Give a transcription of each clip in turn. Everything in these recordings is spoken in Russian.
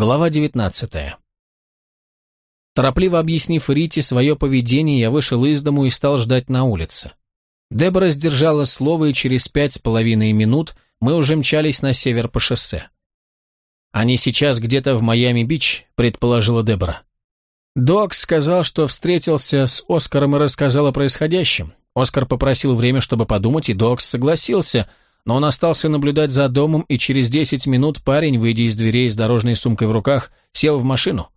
Глава 19. Торопливо объяснив Рите свое поведение, я вышел из дому и стал ждать на улице. Дебора сдержала слово, и через пять с половиной минут мы уже мчались на север по шоссе. «Они сейчас где-то в Майами-Бич», — предположила Дебора. Док сказал, что встретился с Оскаром и рассказал о происходящем. Оскар попросил время, чтобы подумать, и Докс согласился — но он остался наблюдать за домом, и через десять минут парень, выйдя из дверей с дорожной сумкой в руках, сел в машину.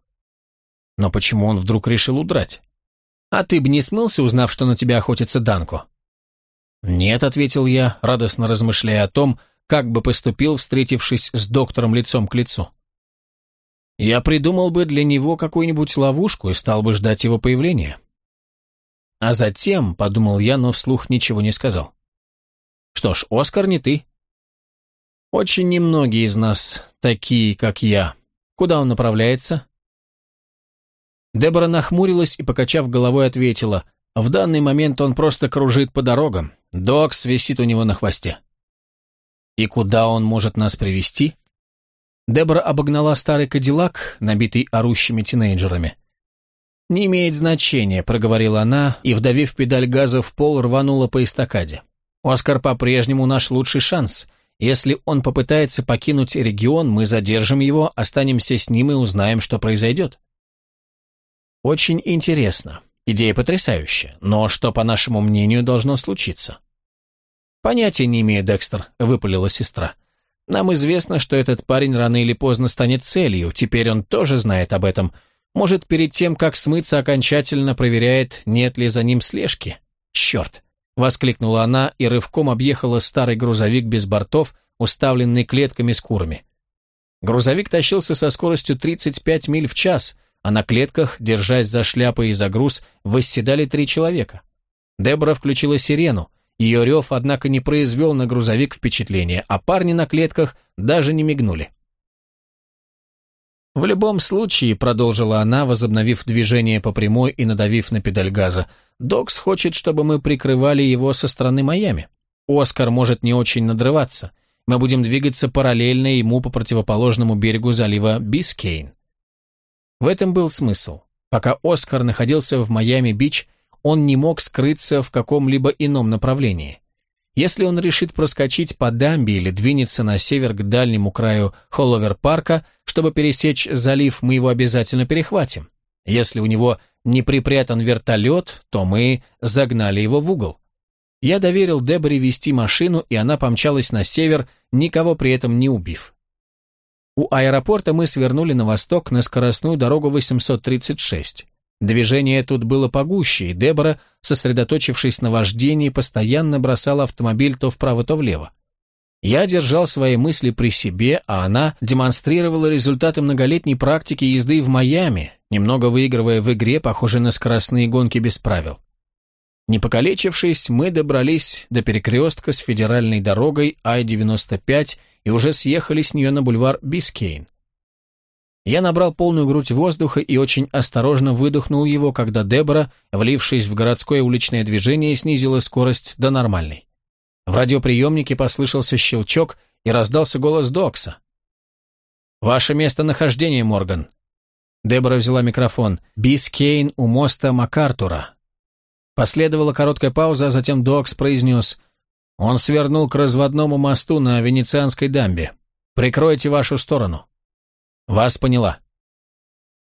Но почему он вдруг решил удрать? А ты бы не смылся, узнав, что на тебя охотится Данко? Нет, ответил я, радостно размышляя о том, как бы поступил, встретившись с доктором лицом к лицу. Я придумал бы для него какую-нибудь ловушку и стал бы ждать его появления. А затем, подумал я, но вслух ничего не сказал. Что ж, Оскар не ты. Очень немногие из нас такие, как я. Куда он направляется? Дебора нахмурилась и, покачав головой, ответила, в данный момент он просто кружит по дорогам. Докс висит у него на хвосте. И куда он может нас привести? Дебора обогнала старый кадиллак, набитый орущими тинейджерами. «Не имеет значения», — проговорила она, и, вдавив педаль газа в пол, рванула по эстакаде. Оскар по-прежнему наш лучший шанс. Если он попытается покинуть регион, мы задержим его, останемся с ним и узнаем, что произойдет. Очень интересно. Идея потрясающая. Но что, по нашему мнению, должно случиться? Понятия не имею, Декстер, выпалила сестра. Нам известно, что этот парень рано или поздно станет целью, теперь он тоже знает об этом. Может, перед тем, как смыться, окончательно проверяет, нет ли за ним слежки. Черт, Воскликнула она и рывком объехала старый грузовик без бортов, уставленный клетками с курами. Грузовик тащился со скоростью 35 миль в час, а на клетках, держась за шляпы и за груз, восседали три человека. Дебора включила сирену, ее рев, однако, не произвел на грузовик впечатления, а парни на клетках даже не мигнули. «В любом случае», — продолжила она, возобновив движение по прямой и надавив на педаль газа, «Докс хочет, чтобы мы прикрывали его со стороны Майами. Оскар может не очень надрываться. Мы будем двигаться параллельно ему по противоположному берегу залива Бискейн». В этом был смысл. Пока Оскар находился в Майами-Бич, он не мог скрыться в каком-либо ином направлении. Если он решит проскочить по дамбе или двинется на север к дальнему краю Холловер-парка, чтобы пересечь залив, мы его обязательно перехватим. Если у него не припрятан вертолет, то мы загнали его в угол. Я доверил Деборе вести машину, и она помчалась на север, никого при этом не убив. У аэропорта мы свернули на восток на скоростную дорогу 836. Движение тут было погуще, и Дебора, сосредоточившись на вождении, постоянно бросала автомобиль то вправо, то влево. Я держал свои мысли при себе, а она демонстрировала результаты многолетней практики езды в Майами, немного выигрывая в игре, похожей на скоростные гонки без правил. Не покалечившись, мы добрались до перекрестка с федеральной дорогой Ай-95 и уже съехали с нее на бульвар Бискейн. Я набрал полную грудь воздуха и очень осторожно выдохнул его, когда Дебора, влившись в городское уличное движение, снизила скорость до нормальной. В радиоприемнике послышался щелчок и раздался голос Докса. «Ваше местонахождение, Морган». Дебора взяла микрофон. «Бискейн у моста МакАртура». Последовала короткая пауза, а затем Докс произнес «Он свернул к разводному мосту на Венецианской дамбе. Прикройте вашу сторону». Вас поняла.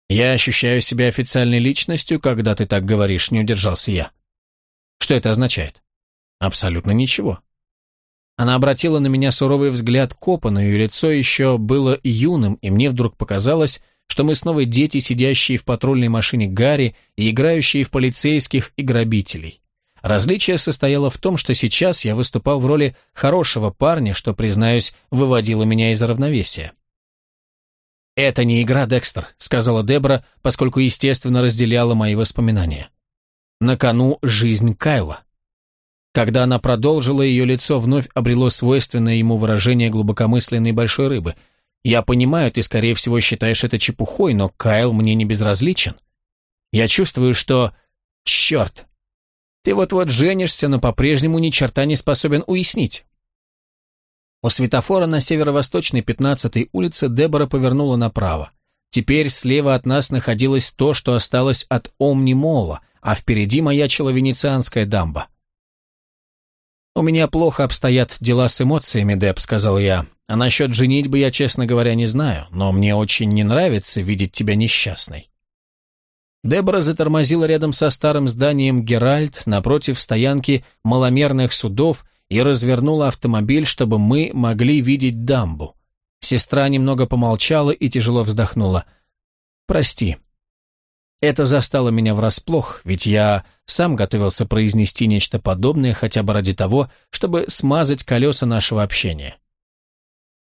Я ощущаю себя официальной личностью, когда ты так говоришь, не удержался я. Что это означает? Абсолютно ничего. Она обратила на меня суровый взгляд копа, но ее лицо еще было юным, и мне вдруг показалось, что мы снова дети, сидящие в патрульной машине Гарри и играющие в полицейских и грабителей. Различие состояло в том, что сейчас я выступал в роли хорошего парня, что, признаюсь, выводило меня из равновесия. «Это не игра, Декстер», — сказала Дебра, поскольку, естественно, разделяла мои воспоминания. На кону жизнь Кайла. Когда она продолжила, ее лицо вновь обрело свойственное ему выражение глубокомысленной большой рыбы. «Я понимаю, ты, скорее всего, считаешь это чепухой, но Кайл мне не безразличен. Я чувствую, что... Черт! Ты вот-вот женишься, но по-прежнему ни черта не способен уяснить. У светофора на северо-восточной 15-й улице Дебора повернула направо. Теперь слева от нас находилось то, что осталось от Омнимола, а впереди маячила венецианская дамба. «У меня плохо обстоят дела с эмоциями, Деп», — сказал я. «А насчет женитьбы я, честно говоря, не знаю, но мне очень не нравится видеть тебя несчастной». Дебора затормозила рядом со старым зданием «Геральт» напротив стоянки маломерных судов и развернула автомобиль, чтобы мы могли видеть дамбу. Сестра немного помолчала и тяжело вздохнула. «Прости». Это застало меня врасплох, ведь я сам готовился произнести нечто подобное хотя бы ради того, чтобы смазать колеса нашего общения.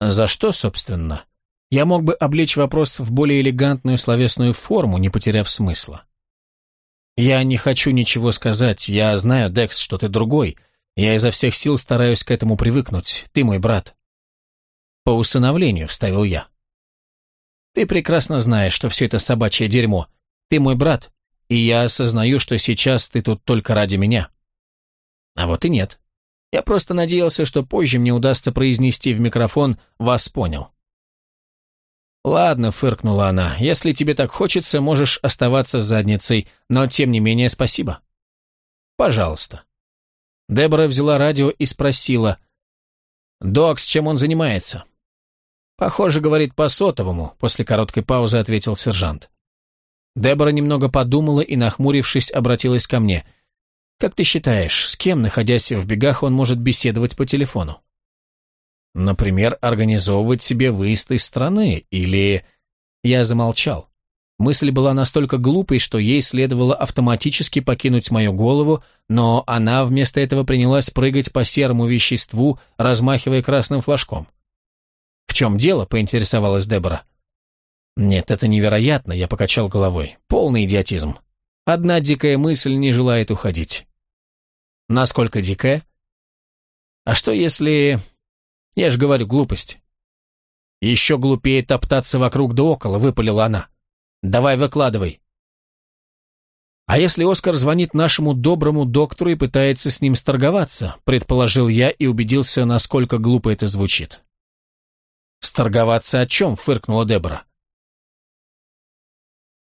За что, собственно? Я мог бы облечь вопрос в более элегантную словесную форму, не потеряв смысла. Я не хочу ничего сказать, я знаю, Декс, что ты другой. Я изо всех сил стараюсь к этому привыкнуть, ты мой брат. «По усыновлению», — вставил я. «Ты прекрасно знаешь, что все это собачье дерьмо. Ты мой брат, и я осознаю, что сейчас ты тут только ради меня». А вот и нет. Я просто надеялся, что позже мне удастся произнести в микрофон «вас понял». «Ладно», — фыркнула она, — «если тебе так хочется, можешь оставаться задницей, но тем не менее спасибо». «Пожалуйста». Дебора взяла радио и спросила, «Докс, чем он занимается?» «Похоже, говорит по сотовому», — после короткой паузы ответил сержант. Дебора немного подумала и, нахмурившись, обратилась ко мне. «Как ты считаешь, с кем, находясь в бегах, он может беседовать по телефону?» «Например, организовывать себе выезд из страны, или...» Я замолчал. Мысль была настолько глупой, что ей следовало автоматически покинуть мою голову, но она вместо этого принялась прыгать по серому веществу, размахивая красным флажком. «В чем дело?» — поинтересовалась Дебора. «Нет, это невероятно», — я покачал головой. «Полный идиотизм. Одна дикая мысль не желает уходить». «Насколько дикая?» «А что если...» «Я же говорю, глупость». «Еще глупее топтаться вокруг да около», — выпалила она. «Давай выкладывай». «А если Оскар звонит нашему доброму доктору и пытается с ним сторговаться?» предположил я и убедился, насколько глупо это звучит. «Сторговаться о чем?» — фыркнула Дебора.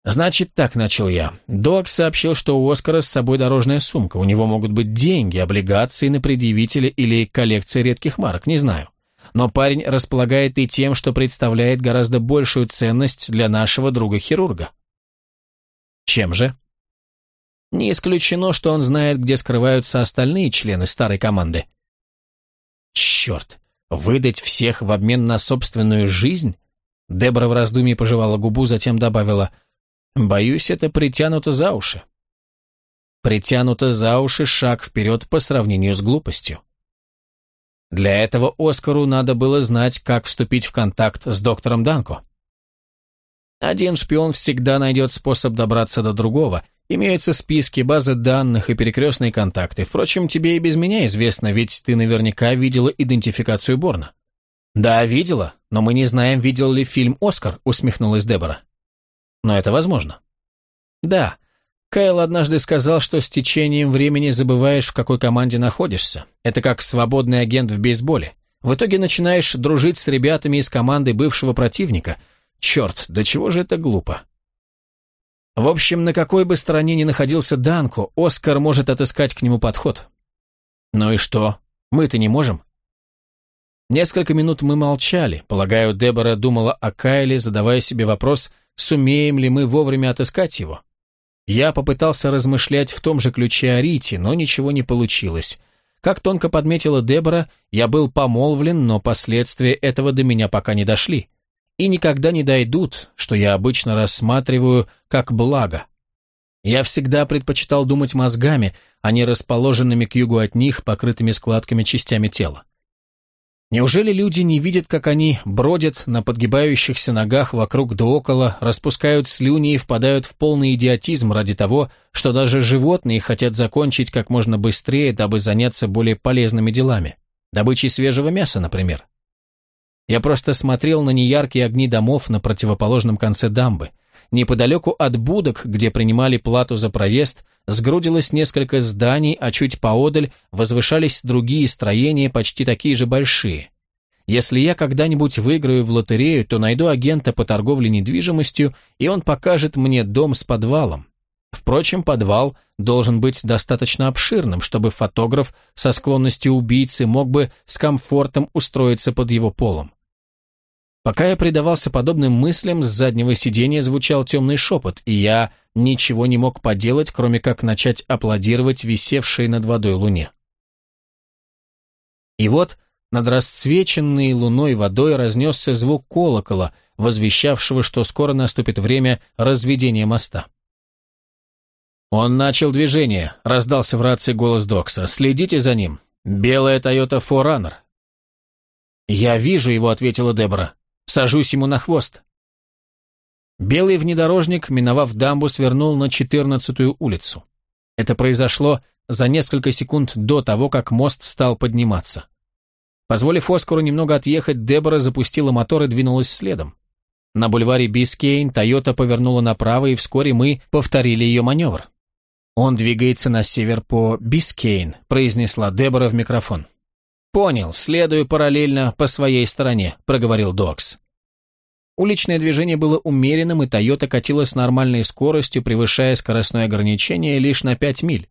«Значит, так начал я. Док сообщил, что у Оскара с собой дорожная сумка. У него могут быть деньги, облигации на предъявителя или коллекция редких марок, не знаю. Но парень располагает и тем, что представляет гораздо большую ценность для нашего друга-хирурга». «Чем же?» «Не исключено, что он знает, где скрываются остальные члены старой команды». «Черт! Выдать всех в обмен на собственную жизнь? Дебора в раздумье пожевала губу, затем добавила, «Боюсь, это притянуто за уши». Притянуто за уши шаг вперед по сравнению с глупостью. Для этого Оскару надо было знать, как вступить в контакт с доктором Данко. Один шпион всегда найдет способ добраться до другого, Имеются списки, базы данных и перекрестные контакты. Впрочем, тебе и без меня известно, ведь ты наверняка видела идентификацию Борна. Да, видела, но мы не знаем, видел ли фильм «Оскар», усмехнулась Дебора. Но это возможно. Да, Кайл однажды сказал, что с течением времени забываешь, в какой команде находишься. Это как свободный агент в бейсболе. В итоге начинаешь дружить с ребятами из команды бывшего противника. Черт, до чего же это глупо. В общем, на какой бы стороне ни находился Данко, Оскар может отыскать к нему подход. Ну и что? Мы-то не можем. Несколько минут мы молчали. Полагаю, Дебора думала о Кайле, задавая себе вопрос, сумеем ли мы вовремя отыскать его. Я попытался размышлять в том же ключе о Рите, но ничего не получилось. Как тонко подметила Дебора, я был помолвлен, но последствия этого до меня пока не дошли и никогда не дойдут, что я обычно рассматриваю как благо. Я всегда предпочитал думать мозгами, а не расположенными к югу от них, покрытыми складками частями тела. Неужели люди не видят, как они бродят на подгибающихся ногах вокруг да около, распускают слюни и впадают в полный идиотизм ради того, что даже животные хотят закончить как можно быстрее, дабы заняться более полезными делами? Добычей свежего мяса, например. Я просто смотрел на неяркие огни домов на противоположном конце дамбы. Неподалеку от будок, где принимали плату за проезд, сгрудилось несколько зданий, а чуть поодаль возвышались другие строения, почти такие же большие. Если я когда-нибудь выиграю в лотерею, то найду агента по торговле недвижимостью, и он покажет мне дом с подвалом. Впрочем, подвал должен быть достаточно обширным, чтобы фотограф со склонностью убийцы мог бы с комфортом устроиться под его полом. Пока я предавался подобным мыслям, с заднего сиденья звучал темный шепот, и я ничего не мог поделать, кроме как начать аплодировать висевшей над водой луне. И вот над расцвеченной луной водой разнесся звук колокола, возвещавшего, что скоро наступит время разведения моста. «Он начал движение», — раздался в рации голос Докса. «Следите за ним. Белая Toyota 4Runner». «Я вижу его», — ответила Дебора. «Сажусь ему на хвост». Белый внедорожник, миновав дамбу, свернул на 14-ю улицу. Это произошло за несколько секунд до того, как мост стал подниматься. Позволив Оскару немного отъехать, Дебора запустила мотор и двинулась следом. На бульваре Бискейн Тойота повернула направо, и вскоре мы повторили ее маневр. «Он двигается на север по Бискейн», — произнесла Дебора в микрофон. «Понял, следую параллельно по своей стороне», — проговорил Докс. Уличное движение было умеренным, и Тойота катила с нормальной скоростью, превышая скоростное ограничение лишь на 5 миль.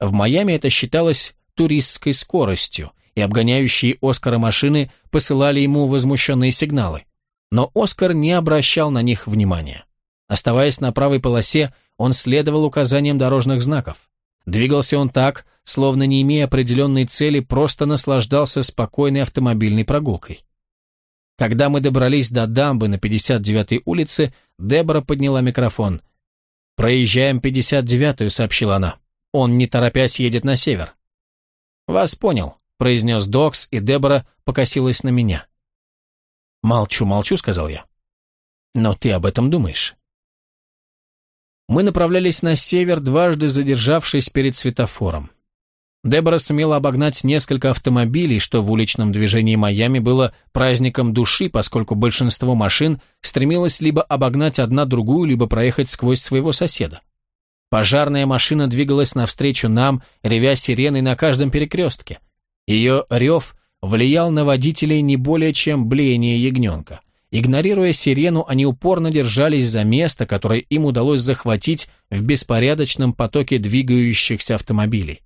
В Майами это считалось туристской скоростью — и обгоняющие Оскара машины посылали ему возмущенные сигналы. Но Оскар не обращал на них внимания. Оставаясь на правой полосе, он следовал указаниям дорожных знаков. Двигался он так, словно не имея определенной цели, просто наслаждался спокойной автомобильной прогулкой. Когда мы добрались до дамбы на 59-й улице, Дебора подняла микрофон. «Проезжаем 59-ю», — сообщила она. «Он, не торопясь, едет на север». «Вас понял произнес Докс, и Дебора покосилась на меня. «Молчу, молчу», — сказал я. «Но ты об этом думаешь». Мы направлялись на север, дважды задержавшись перед светофором. Дебора сумела обогнать несколько автомобилей, что в уличном движении Майами было праздником души, поскольку большинство машин стремилось либо обогнать одна другую, либо проехать сквозь своего соседа. Пожарная машина двигалась навстречу нам, ревя сиреной на каждом перекрестке. Ее рев влиял на водителей не более чем блеяние ягненка. Игнорируя сирену, они упорно держались за место, которое им удалось захватить в беспорядочном потоке двигающихся автомобилей.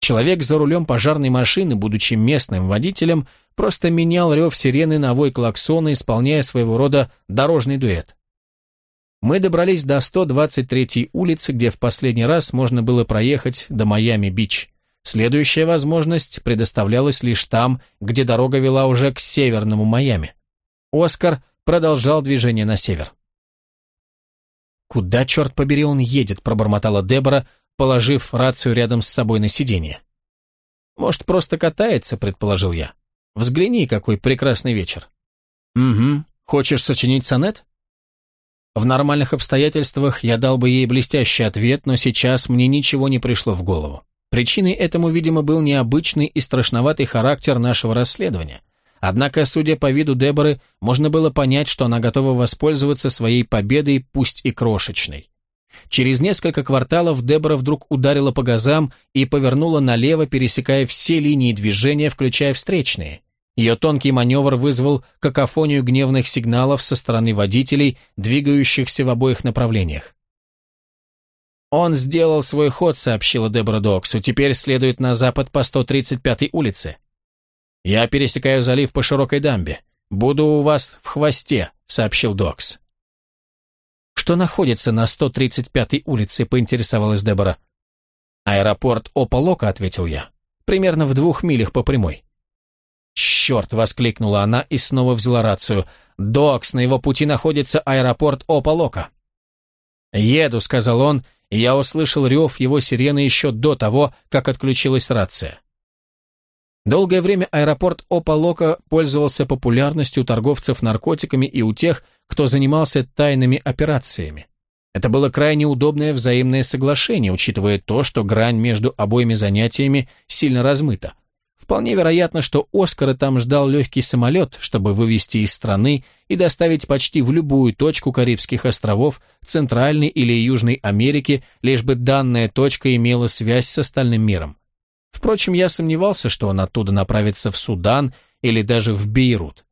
Человек за рулем пожарной машины, будучи местным водителем, просто менял рев сирены на вой клаксона, исполняя своего рода дорожный дуэт. Мы добрались до 123-й улицы, где в последний раз можно было проехать до Майами-Бич. Следующая возможность предоставлялась лишь там, где дорога вела уже к северному Майами. Оскар продолжал движение на север. «Куда, черт побери, он едет?» – пробормотала Дебора, положив рацию рядом с собой на сиденье. «Может, просто катается?» – предположил я. «Взгляни, какой прекрасный вечер». «Угу. Хочешь сочинить сонет?» В нормальных обстоятельствах я дал бы ей блестящий ответ, но сейчас мне ничего не пришло в голову. Причиной этому, видимо, был необычный и страшноватый характер нашего расследования. Однако, судя по виду Деборы, можно было понять, что она готова воспользоваться своей победой, пусть и крошечной. Через несколько кварталов Дебора вдруг ударила по газам и повернула налево, пересекая все линии движения, включая встречные. Ее тонкий маневр вызвал какофонию гневных сигналов со стороны водителей, двигающихся в обоих направлениях. «Он сделал свой ход», — сообщила Дебора Доксу. «Теперь следует на запад по 135-й улице». «Я пересекаю залив по широкой дамбе. Буду у вас в хвосте», — сообщил Докс. «Что находится на 135-й улице?» — поинтересовалась Дебора. «Аэропорт Ополока», — ответил я. «Примерно в двух милях по прямой». «Черт!» — воскликнула она и снова взяла рацию. «Докс, на его пути находится аэропорт Ополока». «Еду», — сказал он, — и я услышал рев его сирены еще до того, как отключилась рация. Долгое время аэропорт Опалока пользовался популярностью торговцев наркотиками и у тех, кто занимался тайными операциями. Это было крайне удобное взаимное соглашение, учитывая то, что грань между обоими занятиями сильно размыта. Вполне вероятно, что Оскара там ждал легкий самолет, чтобы вывести из страны и доставить почти в любую точку Карибских островов, Центральной или Южной Америки, лишь бы данная точка имела связь с остальным миром. Впрочем, я сомневался, что он оттуда направится в Судан или даже в Бейрут.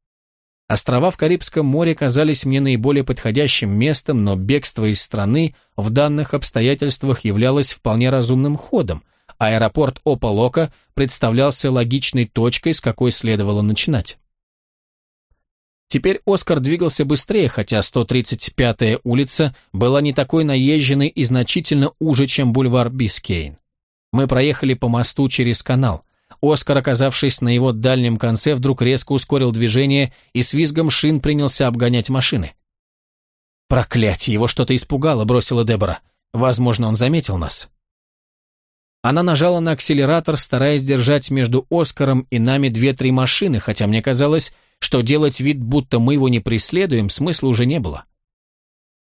Острова в Карибском море казались мне наиболее подходящим местом, но бегство из страны в данных обстоятельствах являлось вполне разумным ходом. Аэропорт Опа-Лока представлялся логичной точкой, с какой следовало начинать. Теперь Оскар двигался быстрее, хотя 135-я улица была не такой наезженной и значительно уже, чем бульвар Бискейн. Мы проехали по мосту через канал. Оскар, оказавшись на его дальнем конце, вдруг резко ускорил движение и с визгом шин принялся обгонять машины. «Проклятие, его что-то испугало», — бросила Дебора. «Возможно, он заметил нас». Она нажала на акселератор, стараясь держать между Оскаром и нами две-три машины, хотя мне казалось, что делать вид, будто мы его не преследуем, смысла уже не было.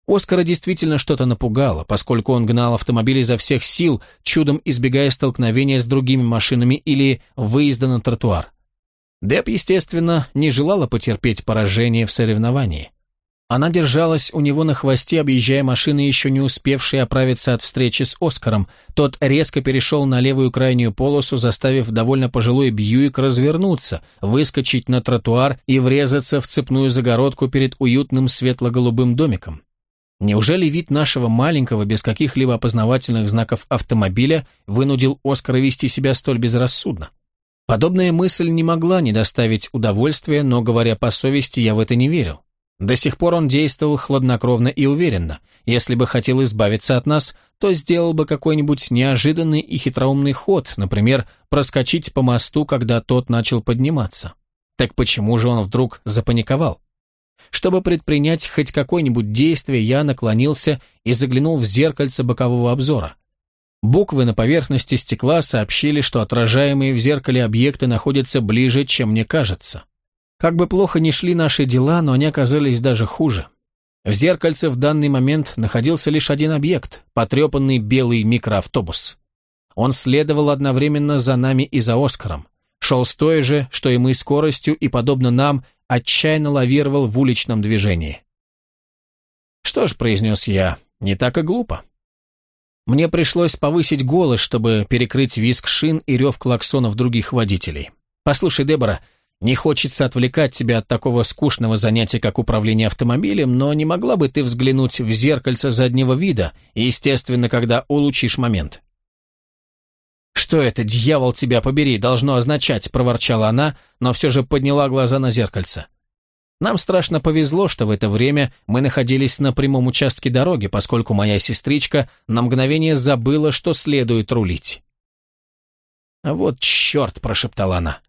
Оскара действительно что-то напугало, поскольку он гнал автомобиль изо всех сил, чудом избегая столкновения с другими машинами или выезда на тротуар. Деб, естественно, не желала потерпеть поражение в соревновании. Она держалась у него на хвосте, объезжая машины, еще не успевшие оправиться от встречи с Оскаром. Тот резко перешел на левую крайнюю полосу, заставив довольно пожилой Бьюик развернуться, выскочить на тротуар и врезаться в цепную загородку перед уютным светло-голубым домиком. Неужели вид нашего маленького, без каких-либо опознавательных знаков автомобиля вынудил Оскара вести себя столь безрассудно? Подобная мысль не могла не доставить удовольствия, но, говоря по совести, я в это не верил. До сих пор он действовал хладнокровно и уверенно. Если бы хотел избавиться от нас, то сделал бы какой-нибудь неожиданный и хитроумный ход, например, проскочить по мосту, когда тот начал подниматься. Так почему же он вдруг запаниковал? Чтобы предпринять хоть какое-нибудь действие, я наклонился и заглянул в зеркальце бокового обзора. Буквы на поверхности стекла сообщили, что отражаемые в зеркале объекты находятся ближе, чем мне кажется. Как бы плохо ни шли наши дела, но они оказались даже хуже. В зеркальце в данный момент находился лишь один объект – потрепанный белый микроавтобус. Он следовал одновременно за нами и за Оскаром. Шел с той же, что и мы, скоростью, и, подобно нам, отчаянно лавировал в уличном движении. «Что ж», — произнес я, — «не так и глупо». Мне пришлось повысить голос, чтобы перекрыть визг шин и рев клаксонов других водителей. «Послушай, Дебора, не хочется отвлекать тебя от такого скучного занятия, как управление автомобилем, но не могла бы ты взглянуть в зеркальце заднего вида, естественно, когда улучшишь момент?» «Что это, дьявол тебя побери, должно означать?» – проворчала она, но все же подняла глаза на зеркальце. Нам страшно повезло, что в это время мы находились на прямом участке дороги, поскольку моя сестричка на мгновение забыла, что следует рулить. «А вот черт!» – прошептала она.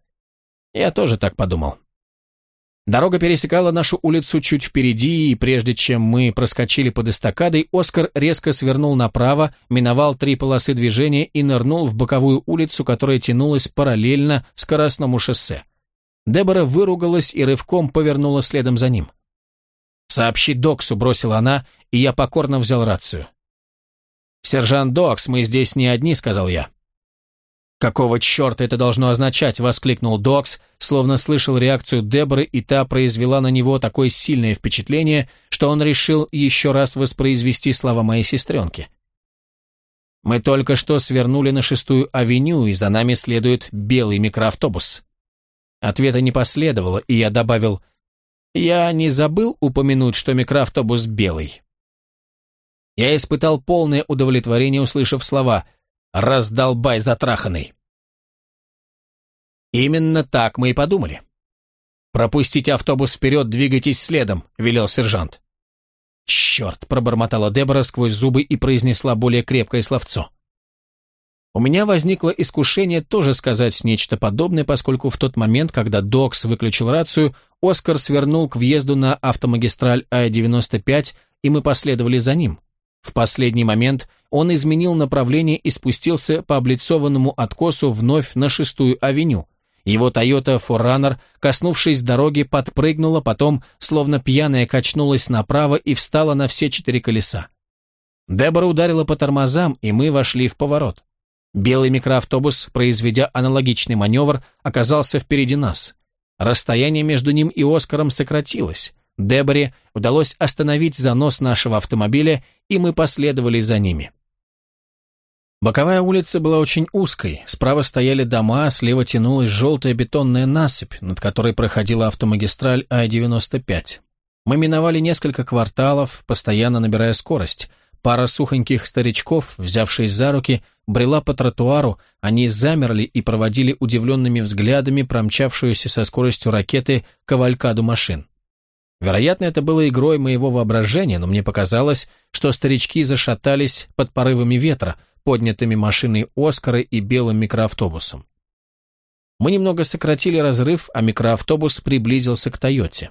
Я тоже так подумал. Дорога пересекала нашу улицу чуть впереди, и прежде чем мы проскочили под эстакадой, Оскар резко свернул направо, миновал три полосы движения и нырнул в боковую улицу, которая тянулась параллельно скоростному шоссе. Дебора выругалась и рывком повернула следом за ним. «Сообщи Доксу», — бросила она, и я покорно взял рацию. «Сержант Докс, мы здесь не одни», — сказал я. «Какого черта это должно означать?» — воскликнул Докс, словно слышал реакцию Деборы, и та произвела на него такое сильное впечатление, что он решил еще раз воспроизвести слова моей сестренки. «Мы только что свернули на шестую авеню, и за нами следует белый микроавтобус». Ответа не последовало, и я добавил, «Я не забыл упомянуть, что микроавтобус белый». Я испытал полное удовлетворение, услышав слова – Раздолбай затраханный. Именно так мы и подумали. «Пропустите автобус вперед, двигайтесь следом», — велел сержант. «Черт!» — пробормотала Дебора сквозь зубы и произнесла более крепкое словцо. У меня возникло искушение тоже сказать нечто подобное, поскольку в тот момент, когда Докс выключил рацию, Оскар свернул к въезду на автомагистраль А-95, и мы последовали за ним. В последний момент он изменил направление и спустился по облицованному откосу вновь на шестую авеню. Его Toyota 4Runner, коснувшись дороги, подпрыгнула, потом, словно пьяная, качнулась направо и встала на все четыре колеса. Дебора ударила по тормозам, и мы вошли в поворот. Белый микроавтобус, произведя аналогичный маневр, оказался впереди нас. Расстояние между ним и Оскаром сократилось. Деборе удалось остановить занос нашего автомобиля, и мы последовали за ними. Боковая улица была очень узкой, справа стояли дома, слева тянулась желтая бетонная насыпь, над которой проходила автомагистраль А-95. Мы миновали несколько кварталов, постоянно набирая скорость. Пара сухоньких старичков, взявшись за руки, брела по тротуару, они замерли и проводили удивленными взглядами промчавшуюся со скоростью ракеты кавалькаду машин. Вероятно, это было игрой моего воображения, но мне показалось, что старички зашатались под порывами ветра, поднятыми машиной Оскара и белым микроавтобусом. Мы немного сократили разрыв, а микроавтобус приблизился к Тойоте.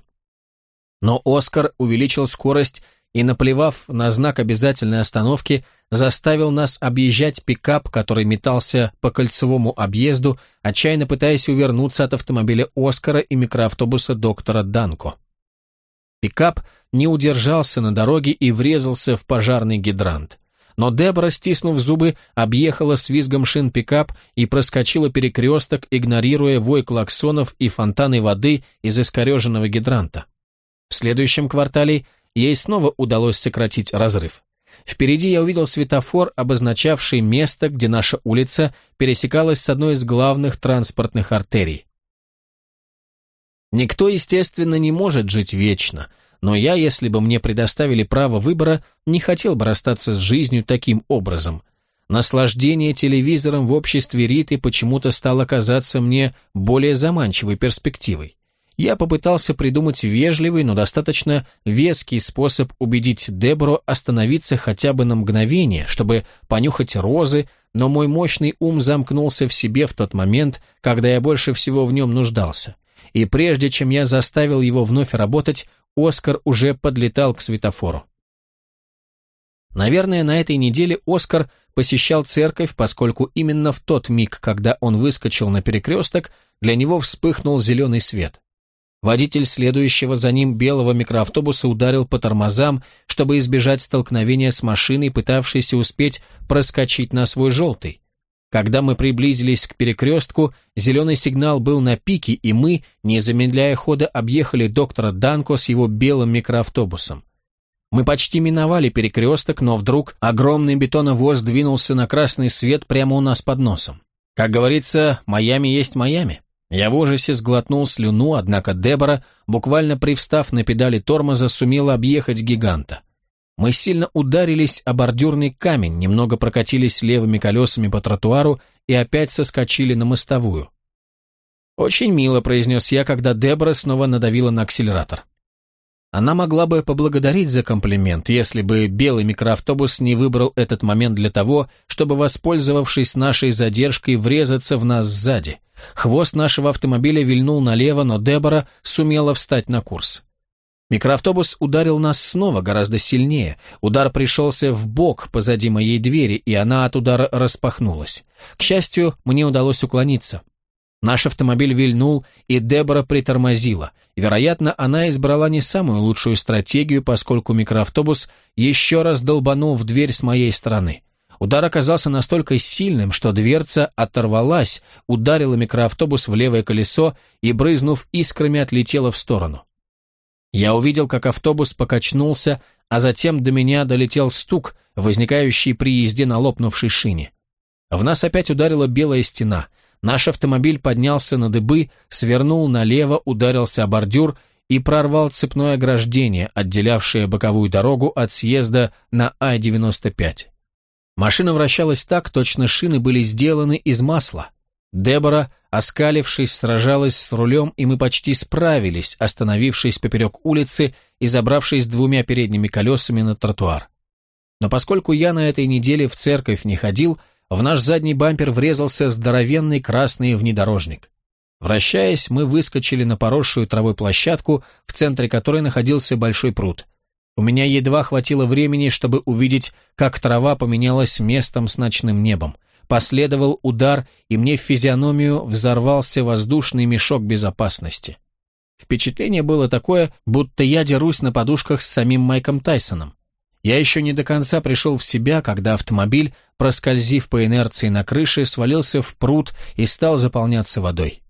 Но Оскар увеличил скорость и, наплевав на знак обязательной остановки, заставил нас объезжать пикап, который метался по кольцевому объезду, отчаянно пытаясь увернуться от автомобиля Оскара и микроавтобуса доктора Данко. Пикап не удержался на дороге и врезался в пожарный гидрант. Но Дебора, стиснув зубы, объехала с визгом шин пикап и проскочила перекресток, игнорируя вой клаксонов и фонтаны воды из искореженного гидранта. В следующем квартале ей снова удалось сократить разрыв. Впереди я увидел светофор, обозначавший место, где наша улица пересекалась с одной из главных транспортных артерий. Никто, естественно, не может жить вечно, но я, если бы мне предоставили право выбора, не хотел бы расстаться с жизнью таким образом. Наслаждение телевизором в обществе Риты почему-то стало казаться мне более заманчивой перспективой. Я попытался придумать вежливый, но достаточно веский способ убедить Дебро остановиться хотя бы на мгновение, чтобы понюхать розы, но мой мощный ум замкнулся в себе в тот момент, когда я больше всего в нем нуждался и прежде чем я заставил его вновь работать, Оскар уже подлетал к светофору. Наверное, на этой неделе Оскар посещал церковь, поскольку именно в тот миг, когда он выскочил на перекресток, для него вспыхнул зеленый свет. Водитель следующего за ним белого микроавтобуса ударил по тормозам, чтобы избежать столкновения с машиной, пытавшейся успеть проскочить на свой желтый. Когда мы приблизились к перекрестку, зеленый сигнал был на пике, и мы, не замедляя хода, объехали доктора Данко с его белым микроавтобусом. Мы почти миновали перекресток, но вдруг огромный бетоновоз двинулся на красный свет прямо у нас под носом. Как говорится, Майами есть Майами. Я в ужасе сглотнул слюну, однако Дебора, буквально привстав на педали тормоза, сумела объехать гиганта. Мы сильно ударились о бордюрный камень, немного прокатились левыми колесами по тротуару и опять соскочили на мостовую. «Очень мило», — произнес я, когда Дебора снова надавила на акселератор. Она могла бы поблагодарить за комплимент, если бы белый микроавтобус не выбрал этот момент для того, чтобы, воспользовавшись нашей задержкой, врезаться в нас сзади. Хвост нашего автомобиля вильнул налево, но Дебора сумела встать на курс. Микроавтобус ударил нас снова гораздо сильнее. Удар пришелся в бок позади моей двери, и она от удара распахнулась. К счастью, мне удалось уклониться. Наш автомобиль вильнул, и Дебора притормозила. Вероятно, она избрала не самую лучшую стратегию, поскольку микроавтобус еще раз долбанул в дверь с моей стороны. Удар оказался настолько сильным, что дверца оторвалась, ударила микроавтобус в левое колесо и, брызнув искрами, отлетела в сторону. Я увидел, как автобус покачнулся, а затем до меня долетел стук, возникающий при езде на лопнувшей шине. В нас опять ударила белая стена. Наш автомобиль поднялся на дыбы, свернул налево, ударился о бордюр и прорвал цепное ограждение, отделявшее боковую дорогу от съезда на А-95. Машина вращалась так, точно шины были сделаны из масла. Дебора, оскалившись, сражалась с рулем, и мы почти справились, остановившись поперек улицы и забравшись двумя передними колесами на тротуар. Но поскольку я на этой неделе в церковь не ходил, в наш задний бампер врезался здоровенный красный внедорожник. Вращаясь, мы выскочили на поросшую травой площадку, в центре которой находился большой пруд. У меня едва хватило времени, чтобы увидеть, как трава поменялась местом с ночным небом. Последовал удар, и мне в физиономию взорвался воздушный мешок безопасности. Впечатление было такое, будто я дерусь на подушках с самим Майком Тайсоном. Я еще не до конца пришел в себя, когда автомобиль, проскользив по инерции на крыше, свалился в пруд и стал заполняться водой.